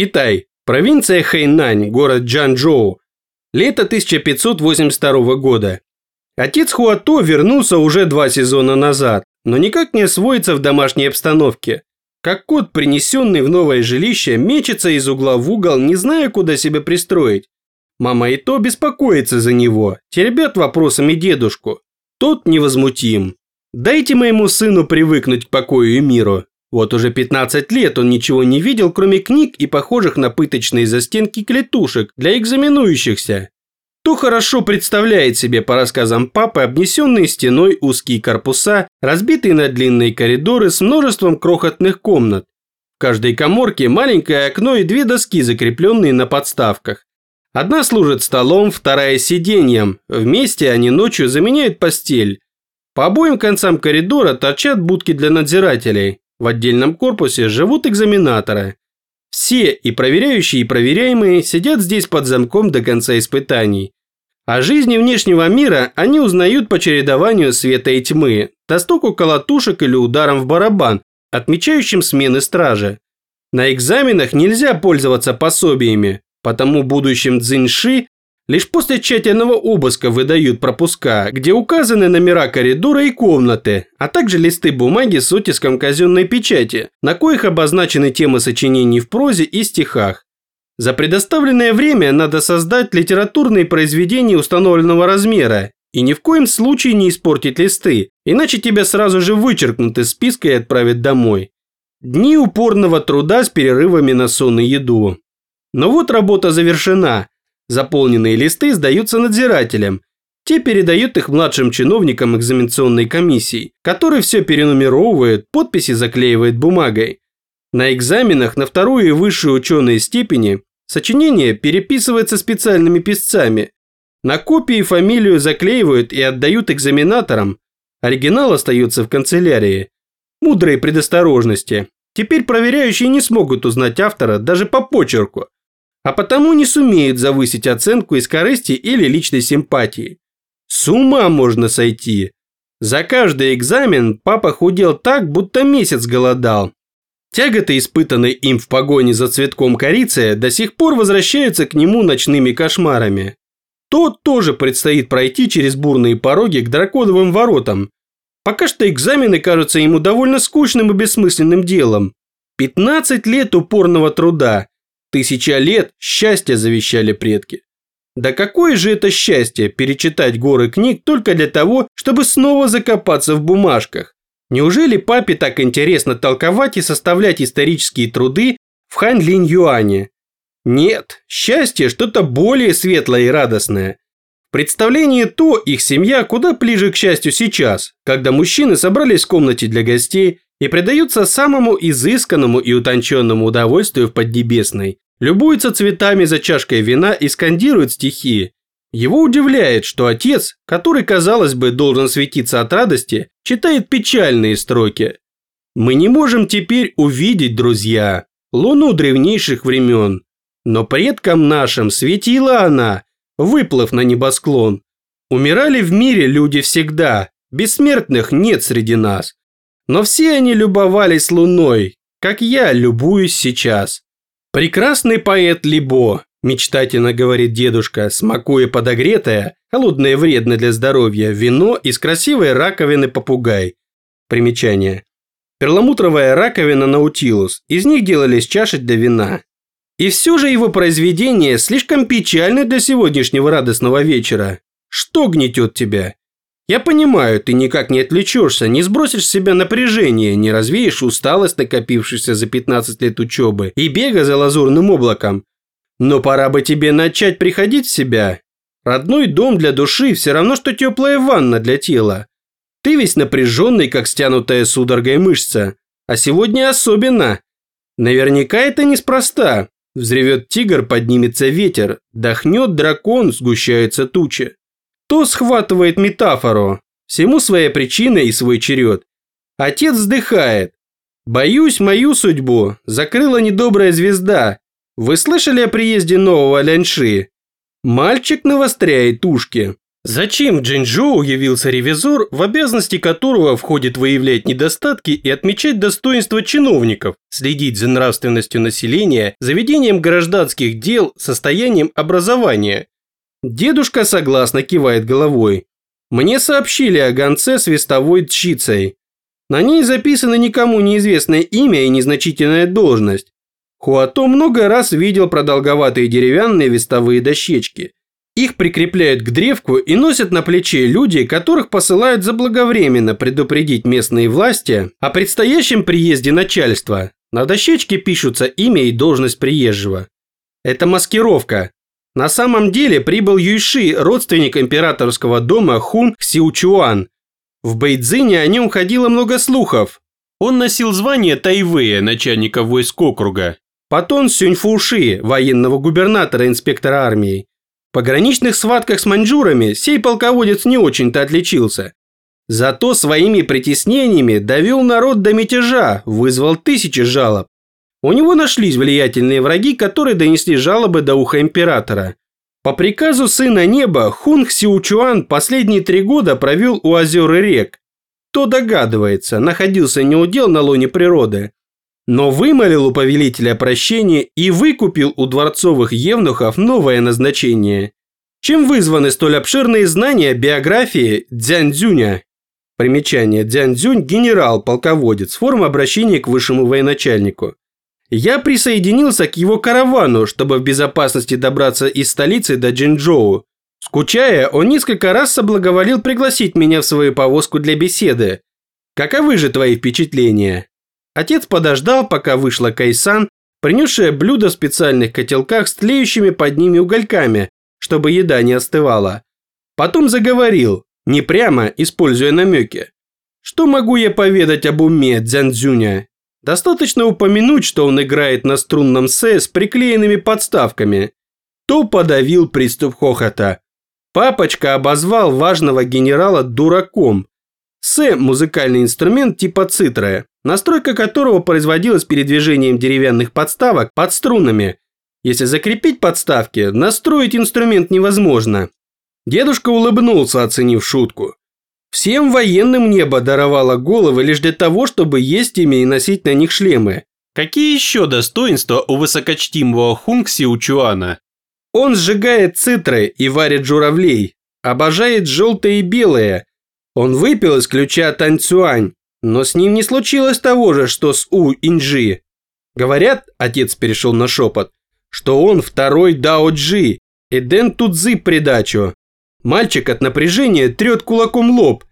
Китай. Провинция Хэйнань, город Джанчжоу. Лето 1582 года. Отец Хуато вернулся уже два сезона назад, но никак не освоится в домашней обстановке. Как кот, принесенный в новое жилище, мечется из угла в угол, не зная, куда себя пристроить. Мама и то беспокоится за него, теребят вопросами дедушку. Тот невозмутим. Дайте моему сыну привыкнуть к покою и миру. Вот уже 15 лет он ничего не видел, кроме книг и похожих на пыточные застенки клетушек для экзаменующихся. То хорошо представляет себе по рассказам папы обнесенные стеной узкие корпуса, разбитые на длинные коридоры с множеством крохотных комнат. В каждой коморке маленькое окно и две доски, закрепленные на подставках. Одна служит столом, вторая сиденьем. Вместе они ночью заменяют постель. По обоим концам коридора торчат будки для надзирателей. В отдельном корпусе живут экзаменаторы. Все, и проверяющие, и проверяемые, сидят здесь под замком до конца испытаний. О жизни внешнего мира они узнают по чередованию света и тьмы, достоку колотушек или ударом в барабан, отмечающим смены стражи. На экзаменах нельзя пользоваться пособиями, потому будущим дзиньши лишь после тщательного обыска выдают пропуска, где указаны номера коридора и комнаты, а также листы бумаги с оттиском казенной печати, на коих обозначены темы сочинений в прозе и стихах. За предоставленное время надо создать литературные произведения установленного размера и ни в коем случае не испортить листы, иначе тебя сразу же вычеркнут из списка и отправят домой. Дни упорного труда с перерывами на сон и еду. Но вот работа завершена. Заполненные листы сдаются надзирателям. Те передают их младшим чиновникам экзаменационной комиссии, который все перенумеровывает, подписи заклеивает бумагой. На экзаменах на вторую и высшую ученые степени Сочинение переписывается специальными писцами. На копии фамилию заклеивают и отдают экзаменаторам. Оригинал остается в канцелярии. Мудрые предосторожности. Теперь проверяющие не смогут узнать автора даже по почерку. А потому не сумеют завысить оценку из корысти или личной симпатии. С ума можно сойти. За каждый экзамен папа худел так, будто месяц голодал. Тяготы, испытанные им в погоне за цветком корицы, до сих пор возвращаются к нему ночными кошмарами. Тот тоже предстоит пройти через бурные пороги к драконовым воротам. Пока что экзамены кажутся ему довольно скучным и бессмысленным делом. 15 лет упорного труда, тысяча лет счастья завещали предки. Да какое же это счастье перечитать горы книг только для того, чтобы снова закопаться в бумажках. Неужели папе так интересно толковать и составлять исторические труды в Хань Линь Юане? Нет, счастье что-то более светлое и радостное. В представлении то их семья куда ближе к счастью сейчас, когда мужчины собрались в комнате для гостей и предаются самому изысканному и утонченному удовольствию в Поднебесной, любуются цветами за чашкой вина и скандируют стихи, его удивляет, что отец, который, казалось бы, должен светиться от радости, читает печальные строки. Мы не можем теперь увидеть, друзья, луну древнейших времен, но предкам нашим светила она, выплыв на небосклон. Умирали в мире люди всегда, бессмертных нет среди нас. Но все они любовались луной, как я любуюсь сейчас. Прекрасный поэт Либо, Мечтательно говорит дедушка, смакуя подогретое, холодное вредно для здоровья, вино из красивой раковины попугай. Примечание. Перламутровая раковина наутилус, из них делались чаши для вина. И все же его произведение слишком печально для сегодняшнего радостного вечера. Что гнетет тебя? Я понимаю, ты никак не отвлечешься, не сбросишь с себя напряжение, не развеешь усталость, накопившуюся за 15 лет учебы и бега за лазурным облаком. Но пора бы тебе начать приходить в себя. Родной дом для души все равно, что теплая ванна для тела. Ты весь напряженный, как стянутая судорогой мышца. А сегодня особенно. Наверняка это неспроста. Взревет тигр, поднимется ветер. Дохнет дракон, сгущается туча. То схватывает метафору. Всему своя причина и свой черед. Отец вздыхает. Боюсь, мою судьбу закрыла недобрая звезда, вы слышали о приезде нового Ляньши? Мальчик навостряет ушки. Зачем в Джинчжоу явился ревизор, в обязанности которого входит выявлять недостатки и отмечать достоинства чиновников, следить за нравственностью населения, заведением гражданских дел, состоянием образования? Дедушка согласно кивает головой. Мне сообщили о гонце с вестовой тщицей. На ней записано никому неизвестное имя и незначительная должность. Хуато много раз видел продолговатые деревянные вестовые дощечки. Их прикрепляют к древку и носят на плече люди, которых посылают заблаговременно предупредить местные власти о предстоящем приезде начальства. На дощечке пишутся имя и должность приезжего. Это маскировка. На самом деле прибыл Юйши, родственник императорского дома Хун Сиучуан. В Бэйдзине о нем ходило много слухов. Он носил звание Тайвэя, начальника войск округа. Потом Сюньфуши, военного губернатора инспектора армии. В пограничных схватках с маньчжурами сей полководец не очень-то отличился. Зато своими притеснениями довел народ до мятежа, вызвал тысячи жалоб. У него нашлись влиятельные враги, которые донесли жалобы до уха императора. По приказу сына неба Хунг Сиучуан последние три года провел у озер и рек. Кто догадывается, находился неудел на лоне природы. Но вымолил у повелителя прощение и выкупил у дворцовых евнухов новое назначение. Чем вызваны столь обширные знания биографии Дзяньцзюня? Примечание. Дзяньцзюнь – генерал-полководец, форма обращения к высшему военачальнику. Я присоединился к его каравану, чтобы в безопасности добраться из столицы до Джинчжоу. Скучая, он несколько раз соблаговолил пригласить меня в свою повозку для беседы. Каковы же твои впечатления? Отец подождал, пока вышла Кайсан, принесшая блюдо в специальных котелках с тлеющими под ними угольками, чтобы еда не остывала. Потом заговорил, не прямо, используя намеки. Что могу я поведать об уме Дзянцзюня? Достаточно упомянуть, что он играет на струнном С с приклеенными подставками. То подавил приступ хохота. Папочка обозвал важного генерала дураком. С – музыкальный инструмент типа цитра, настройка которого производилась передвижением деревянных подставок под струнами. Если закрепить подставки, настроить инструмент невозможно. Дедушка улыбнулся, оценив шутку. Всем военным небо даровало головы лишь для того, чтобы есть ими и носить на них шлемы. Какие еще достоинства у высокочтимого Хункси Учуана? Он сжигает цитры и варит журавлей, обожает желтое и белое. Он выпил из ключа Танцюань, но с ним не случилось того же, что с У Инджи. Говорят, отец перешел на шепот, что он второй Дао Джи и Дэн Тудзи придачу. Мальчик от напряжения трет кулаком лоб.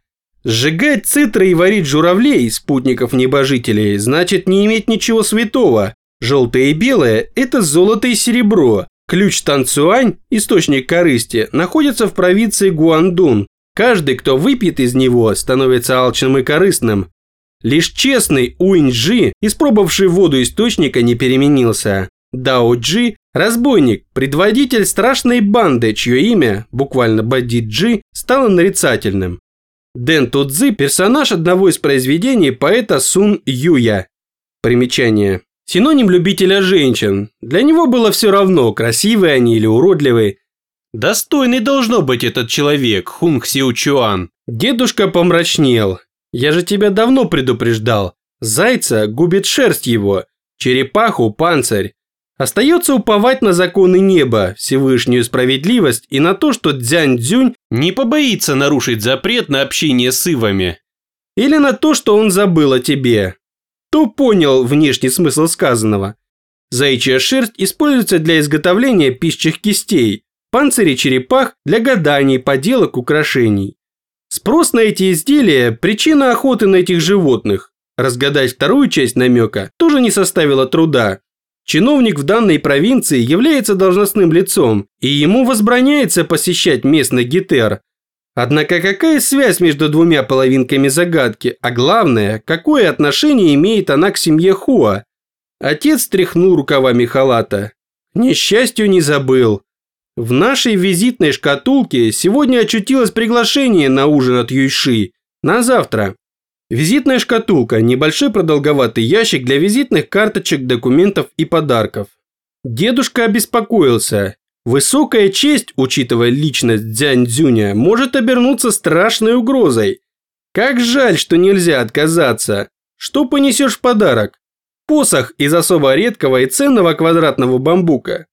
Сжигать цитры и варить журавлей, спутников небожителей, значит не иметь ничего святого. Желтое и белое – это золото и серебро. Ключ Танцуань, источник корысти, находится в провинции Гуандун. Каждый, кто выпьет из него, становится алчным и корыстным. Лишь честный Уинджи, испробовавший воду источника, не переменился. Дао Джи – разбойник, предводитель страшной банды, чье имя, буквально Бади Джи, стало нарицательным. Дэн Тудзи – персонаж одного из произведений поэта Сун Юя. Примечание. Синоним любителя женщин. Для него было все равно, красивые они или уродливые. Достойный должно быть этот человек, Хунг Сиу Чуан. Дедушка помрачнел. Я же тебя давно предупреждал. Зайца губит шерсть его, черепаху – панцирь. Остается уповать на законы неба, Всевышнюю справедливость и на то, что Дзянь-Дзюнь не побоится нарушить запрет на общение с Ивами. Или на то, что он забыл о тебе. То понял внешний смысл сказанного. Заячья шерсть используется для изготовления пищих кистей, панцири черепах для гаданий, поделок, украшений. Спрос на эти изделия – причина охоты на этих животных. Разгадать вторую часть намека тоже не составило труда. Чиновник в данной провинции является должностным лицом, и ему возбраняется посещать местный гетер. Однако какая связь между двумя половинками загадки, а главное, какое отношение имеет она к семье Хуа? Отец тряхнул рукавами халата. Несчастью не забыл. В нашей визитной шкатулке сегодня очутилось приглашение на ужин от Юйши. На завтра. Визитная шкатулка – небольшой продолговатый ящик для визитных карточек, документов и подарков. Дедушка обеспокоился. Высокая честь, учитывая личность Дзянь Цзюня, может обернуться страшной угрозой. Как жаль, что нельзя отказаться. Что понесешь в подарок? Посох из особо редкого и ценного квадратного бамбука.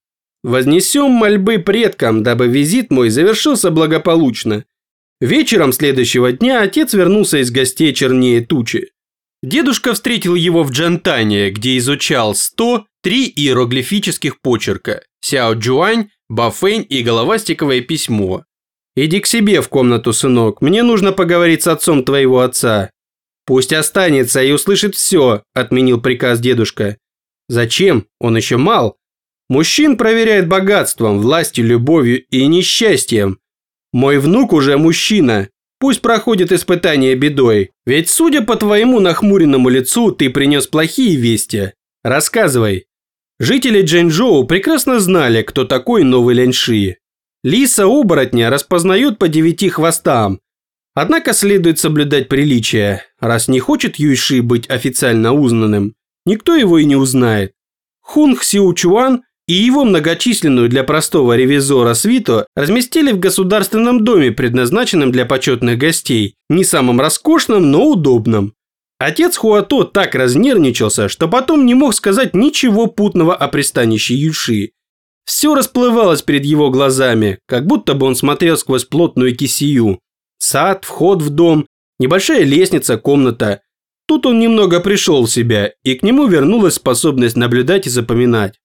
Вознесем мольбы предкам, дабы визит мой завершился благополучно. Вечером следующего дня отец вернулся из гостей чернее тучи. Дедушка встретил его в Джантане, где изучал 103 иероглифических почерка – Сяо Джуань, Бафэнь и головастиковое письмо. «Иди к себе в комнату, сынок, мне нужно поговорить с отцом твоего отца». «Пусть останется и услышит все», – отменил приказ дедушка. «Зачем? Он еще мал. Мужчин проверяет богатством, властью, любовью и несчастьем. Мой внук уже мужчина. Пусть проходит испытание бедой. Ведь, судя по твоему нахмуренному лицу, ты принес плохие вести. Рассказывай. Жители Джэньчжоу прекрасно знали, кто такой новый Ляньши. Лиса-оборотня распознают по девяти хвостам. Однако следует соблюдать приличия. Раз не хочет Юйши быть официально узнанным, никто его и не узнает. Хун Хсиучуан и его многочисленную для простого ревизора свиту разместили в государственном доме, предназначенном для почетных гостей, не самым роскошным, но удобным. Отец Хуато так разнервничался, что потом не мог сказать ничего путного о пристанище Юши. Все расплывалось перед его глазами, как будто бы он смотрел сквозь плотную кисию. Сад, вход в дом, небольшая лестница, комната. Тут он немного пришел в себя, и к нему вернулась способность наблюдать и запоминать.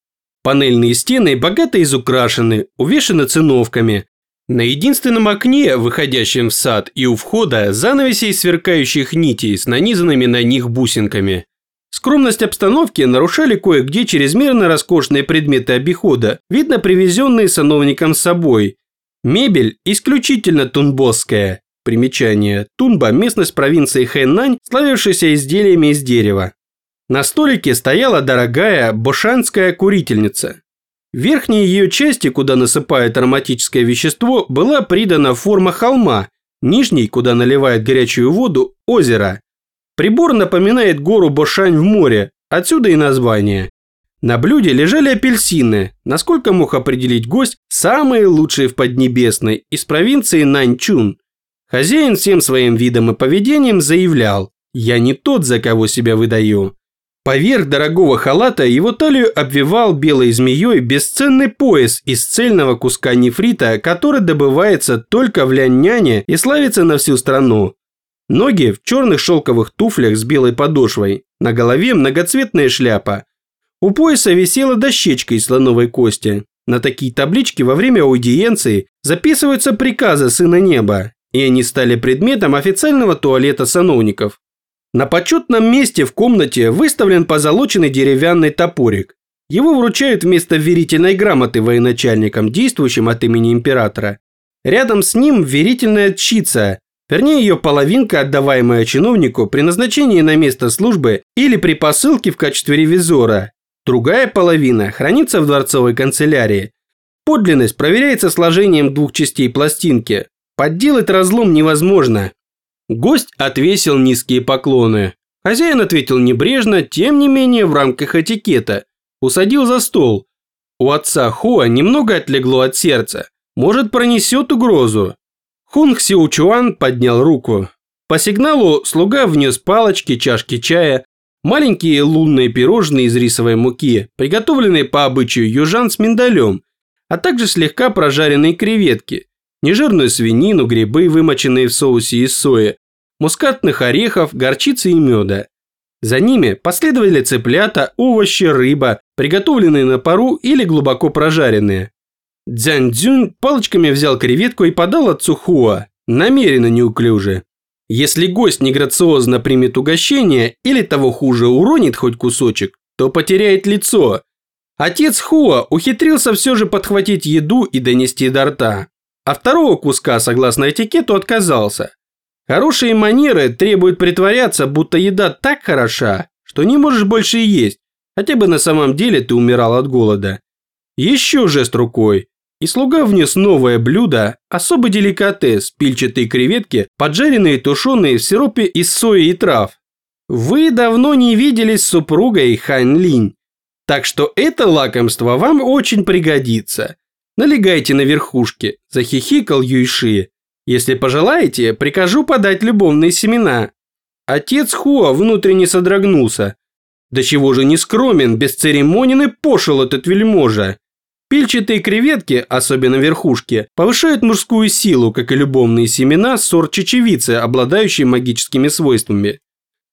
Панельные стены богато изукрашены, увешаны циновками. На единственном окне, выходящем в сад и у входа, занавеси из сверкающих нитей с нанизанными на них бусинками. Скромность обстановки нарушали кое-где чрезмерно роскошные предметы обихода, видно привезенные сановником с собой. Мебель исключительно тунбосская. Примечание. Тунба – местность провинции Хэнань, славившаяся изделиями из дерева. На столике стояла дорогая бошанская курительница. Верхней ее части, куда насыпают ароматическое вещество, была придана форма холма, нижней, куда наливают горячую воду, озеро. Прибор напоминает гору Бошань в море, отсюда и название. На блюде лежали апельсины, насколько мог определить гость, самые лучшие в Поднебесной, из провинции Наньчун. Хозяин всем своим видом и поведением заявлял, «Я не тот, за кого себя выдаю». Поверх дорогого халата его талию обвивал белой змеей бесценный пояс из цельного куска нефрита, который добывается только в Ляньняне и славится на всю страну. Ноги в черных шелковых туфлях с белой подошвой, на голове многоцветная шляпа. У пояса висела дощечка из слоновой кости. На такие таблички во время аудиенции записываются приказы Сына Неба, и они стали предметом официального туалета сановников. На почетном месте в комнате выставлен позолоченный деревянный топорик. Его вручают вместо верительной грамоты военачальникам, действующим от имени императора. Рядом с ним верительная тщица, вернее ее половинка, отдаваемая чиновнику при назначении на место службы или при посылке в качестве ревизора. Другая половина хранится в дворцовой канцелярии. Подлинность проверяется сложением двух частей пластинки. Подделать разлом невозможно, Гость отвесил низкие поклоны. Хозяин ответил небрежно, тем не менее в рамках этикета. Усадил за стол. У отца Хуа немного отлегло от сердца. Может, пронесет угрозу. Хунг Сиучуан поднял руку. По сигналу слуга внес палочки, чашки чая, маленькие лунные пирожные из рисовой муки, приготовленные по обычаю южан с миндалем, а также слегка прожаренные креветки, нежирную свинину, грибы, вымоченные в соусе из сои, мускатных орехов, горчицы и меда. За ними последовали цыплята, овощи, рыба, приготовленные на пару или глубоко прожаренные. Дзянь Цзюнь палочками взял креветку и подал отцу Хуа, намеренно неуклюже. Если гость неграциозно примет угощение или того хуже уронит хоть кусочек, то потеряет лицо. Отец Хуа ухитрился все же подхватить еду и донести до рта. А второго куска, согласно этикету, отказался. Хорошие манеры требуют притворяться, будто еда так хороша, что не можешь больше есть, хотя бы на самом деле ты умирал от голода. Еще жест рукой, и слуга внес новое блюдо, особый деликатес, пильчатые креветки, поджаренные и тушеные в сиропе из сои и трав. Вы давно не виделись с супругой Хань Линь, так что это лакомство вам очень пригодится. Налегайте на верхушки, захихикал Юйши. Если пожелаете, прикажу подать любовные семена. Отец Хуа внутренне содрогнулся. Да чего же не скромен, бесцеремонен и пошел этот вельможа. Пильчатые креветки, особенно верхушки, повышают мужскую силу, как и любовные семена сорт чечевицы, обладающие магическими свойствами.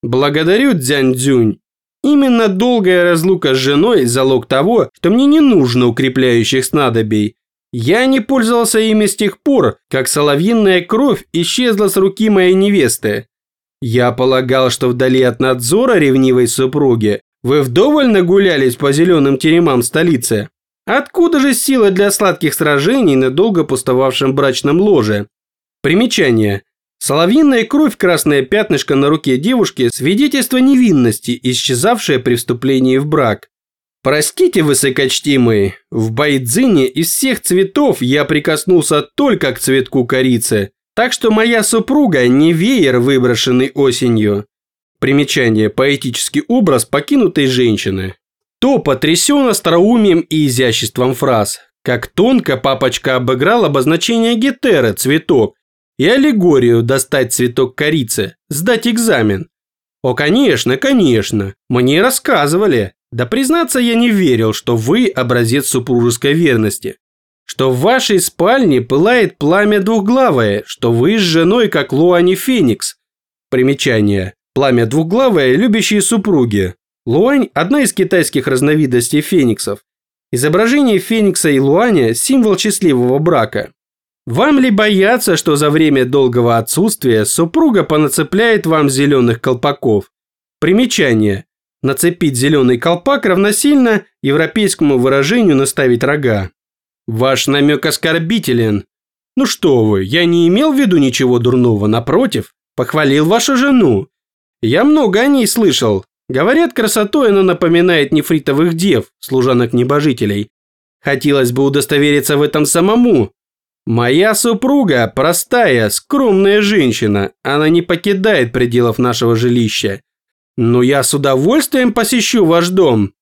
Благодарю, Дзянь Дзюнь. Именно долгая разлука с женой – залог того, что мне не нужно укрепляющих снадобий. Я не пользовался ими с тех пор, как соловьиная кровь исчезла с руки моей невесты. Я полагал, что вдали от надзора ревнивой супруги вы вдоволь нагулялись по зеленым теремам столицы. Откуда же сила для сладких сражений на долго пустовавшем брачном ложе? Примечание. Соловьиная кровь, красное пятнышко на руке девушки – свидетельство невинности, исчезавшее при вступлении в брак. Простите, высокочтимый, в Байдзине из всех цветов я прикоснулся только к цветку корицы, так что моя супруга не веер, выброшенный осенью. Примечание – поэтический образ покинутой женщины. То потрясен остроумием и изяществом фраз, как тонко папочка обыграл обозначение гетеры, цветок, и аллегорию достать цветок корицы, сдать экзамен. О, конечно, конечно, мне рассказывали. Да признаться, я не верил, что вы образец супружеской верности. Что в вашей спальне пылает пламя двухглавое, что вы с женой как Луани Феникс. Примечание. Пламя двухглавое, любящие супруги. Луань – одна из китайских разновидностей фениксов. Изображение феникса и луаня – символ счастливого брака. Вам ли бояться, что за время долгого отсутствия супруга понацепляет вам зеленых колпаков? Примечание. Нацепить зеленый колпак равносильно европейскому выражению наставить рога. Ваш намек оскорбителен. Ну что вы, я не имел в виду ничего дурного, напротив, похвалил вашу жену. Я много о ней слышал. Говорят, красотой она напоминает нефритовых дев, служанок-небожителей. Хотелось бы удостовериться в этом самому, Моя супруга простая, скромная женщина. Она не покидает пределов нашего жилища. Но я с удовольствием посещу ваш дом.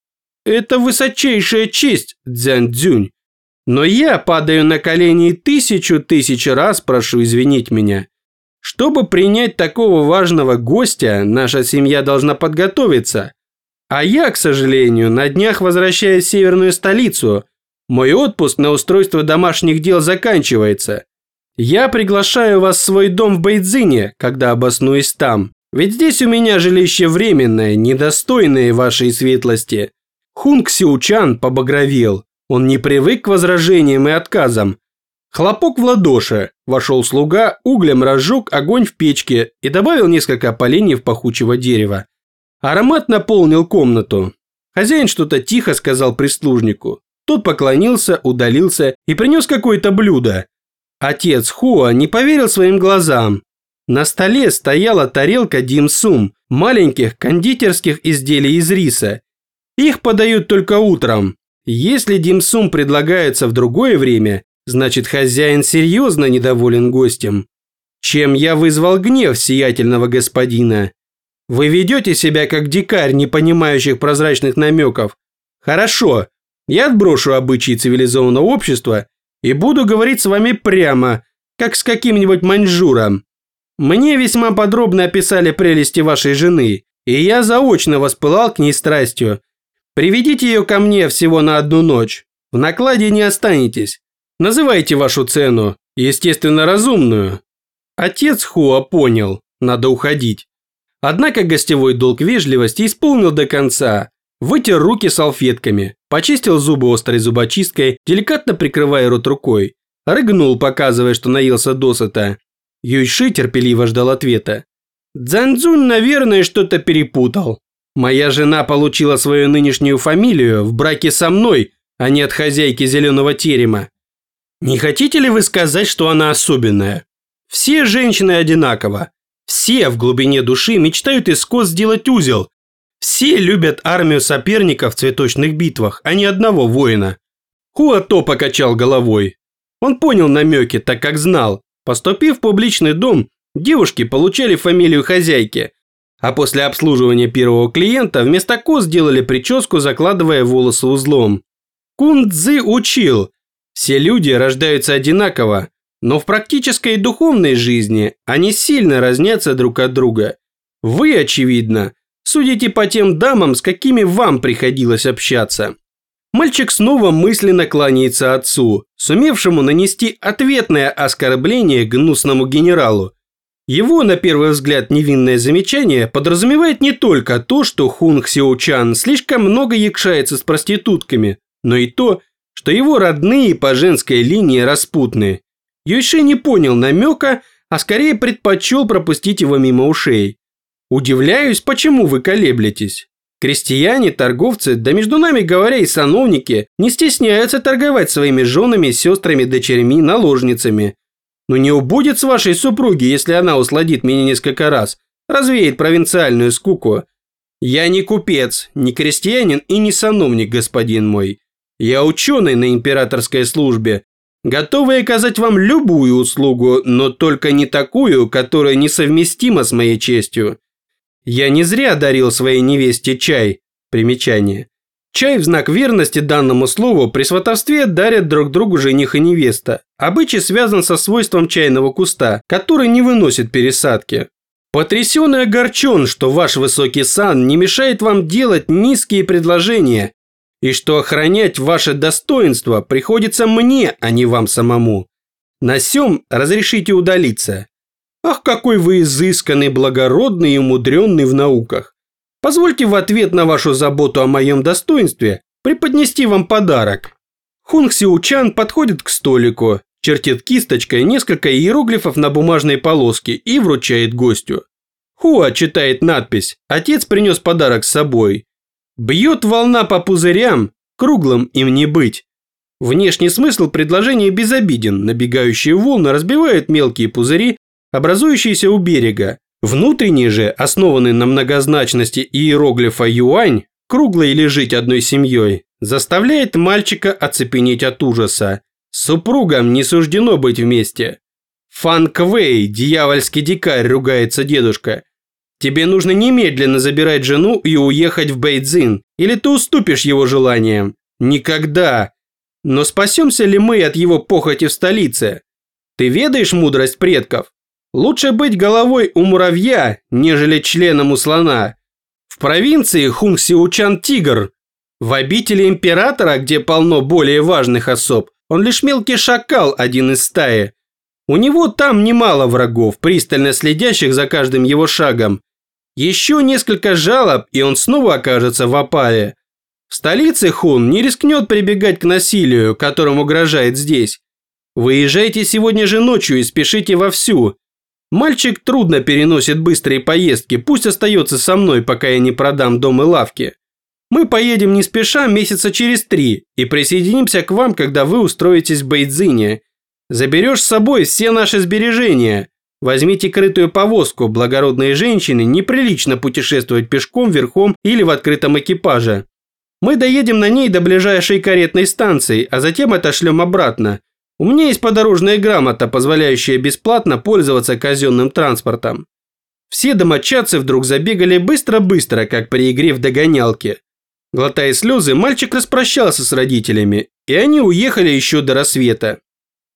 Это высочайшая честь, Дзянь Дзюнь. Но я падаю на колени тысячу тысяч раз прошу извинить меня. Чтобы принять такого важного гостя, наша семья должна подготовиться. А я, к сожалению, на днях возвращаюсь в северную столицу – мой отпуск на устройство домашних дел заканчивается. Я приглашаю вас в свой дом в Бейдзине, когда обоснуюсь там. Ведь здесь у меня жилище временное, недостойное вашей светлости. Хунг Сиучан побагровел. Он не привык к возражениям и отказам. Хлопок в ладоши. Вошел слуга, углем разжег огонь в печке и добавил несколько поленьев пахучего дерева. Аромат наполнил комнату. Хозяин что-то тихо сказал прислужнику. Тот поклонился, удалился и принес какое-то блюдо. Отец Хуа не поверил своим глазам. На столе стояла тарелка димсум, маленьких кондитерских изделий из риса. Их подают только утром. Если димсум предлагается в другое время, значит хозяин серьезно недоволен гостем. Чем я вызвал гнев сиятельного господина? Вы ведете себя как дикарь, не понимающих прозрачных намеков. Хорошо, я отброшу обычаи цивилизованного общества и буду говорить с вами прямо, как с каким-нибудь маньчжуром. Мне весьма подробно описали прелести вашей жены, и я заочно воспылал к ней страстью. Приведите ее ко мне всего на одну ночь. В накладе не останетесь. Называйте вашу цену, естественно, разумную. Отец Хуа понял, надо уходить. Однако гостевой долг вежливости исполнил до конца, Вытер руки салфетками, почистил зубы острой зубочисткой, деликатно прикрывая рот рукой. Рыгнул, показывая, что наелся досыта. Юйши терпеливо ждал ответа. Дзанзунь, наверное, что-то перепутал. Моя жена получила свою нынешнюю фамилию в браке со мной, а не от хозяйки зеленого терема. Не хотите ли вы сказать, что она особенная? Все женщины одинаково. Все в глубине души мечтают из кос сделать узел, все любят армию соперников в цветочных битвах, а не одного воина. Хуато покачал головой. Он понял намеки, так как знал. Поступив в публичный дом, девушки получали фамилию хозяйки, а после обслуживания первого клиента вместо кос сделали прическу, закладывая волосы узлом. Кун Цзы учил, Все люди рождаются одинаково, но в практической и духовной жизни они сильно разнятся друг от друга. Вы, очевидно, судите по тем дамам, с какими вам приходилось общаться. Мальчик снова мысленно кланяется отцу, сумевшему нанести ответное оскорбление гнусному генералу. Его, на первый взгляд, невинное замечание подразумевает не только то, что Хунг Сиучан слишком много якшается с проститутками, но и то, что его родные по женской линии распутны. Юйши не понял намека, а скорее предпочел пропустить его мимо ушей. Удивляюсь, почему вы колеблетесь. Крестьяне, торговцы, да между нами говоря и сановники, не стесняются торговать своими женами, сестрами, дочерьми, наложницами. Но не убудет с вашей супруги, если она усладит меня несколько раз, развеет провинциальную скуку. Я не купец, не крестьянин и не сановник, господин мой. Я ученый на императорской службе, готовый оказать вам любую услугу, но только не такую, которая несовместима с моей честью. Я не зря дарил своей невесте чай. Примечание. Чай в знак верности данному слову при сватовстве дарят друг другу жених и невеста. Обычай связан со свойством чайного куста, который не выносит пересадки. Потрясен и огорчен, что ваш высокий сан не мешает вам делать низкие предложения, и что охранять ваше достоинство приходится мне, а не вам самому. На сём разрешите удалиться. Ах, какой вы изысканный, благородный и умудренный в науках. Позвольте в ответ на вашу заботу о моем достоинстве преподнести вам подарок. Хунг Сиучан подходит к столику, чертит кисточкой несколько иероглифов на бумажной полоске и вручает гостю. Хуа читает надпись «Отец принес подарок с собой». Бьет волна по пузырям, круглым им не быть. Внешний смысл предложения безобиден, набегающие волны разбивают мелкие пузыри образующийся у берега. Внутренний же, основанный на многозначности иероглифа юань, круглый или жить одной семьей, заставляет мальчика оцепенеть от ужаса. Супругам не суждено быть вместе. Фанк Вэй, дьявольский дикарь, ругается дедушка. Тебе нужно немедленно забирать жену и уехать в Бейдзин, или ты уступишь его желаниям. Никогда. Но спасемся ли мы от его похоти в столице? Ты ведаешь мудрость предков? Лучше быть головой у муравья, нежели членом у слона. В провинции Хунг-Сиучан тигр. В обители императора, где полно более важных особ, он лишь мелкий шакал, один из стаи. У него там немало врагов, пристально следящих за каждым его шагом. Еще несколько жалоб, и он снова окажется в опале. В столице Хун не рискнет прибегать к насилию, которому угрожает здесь. Выезжайте сегодня же ночью и спешите вовсю. Мальчик трудно переносит быстрые поездки, пусть остается со мной, пока я не продам дом и лавки. Мы поедем не спеша месяца через три и присоединимся к вам, когда вы устроитесь в Бейдзине. Заберешь с собой все наши сбережения. Возьмите крытую повозку, благородные женщины неприлично путешествовать пешком, верхом или в открытом экипаже. Мы доедем на ней до ближайшей каретной станции, а затем отошлем обратно, у меня есть подорожная грамота, позволяющая бесплатно пользоваться казенным транспортом. Все домочадцы вдруг забегали быстро-быстро, как при игре в догонялки. Глотая слезы, мальчик распрощался с родителями, и они уехали еще до рассвета.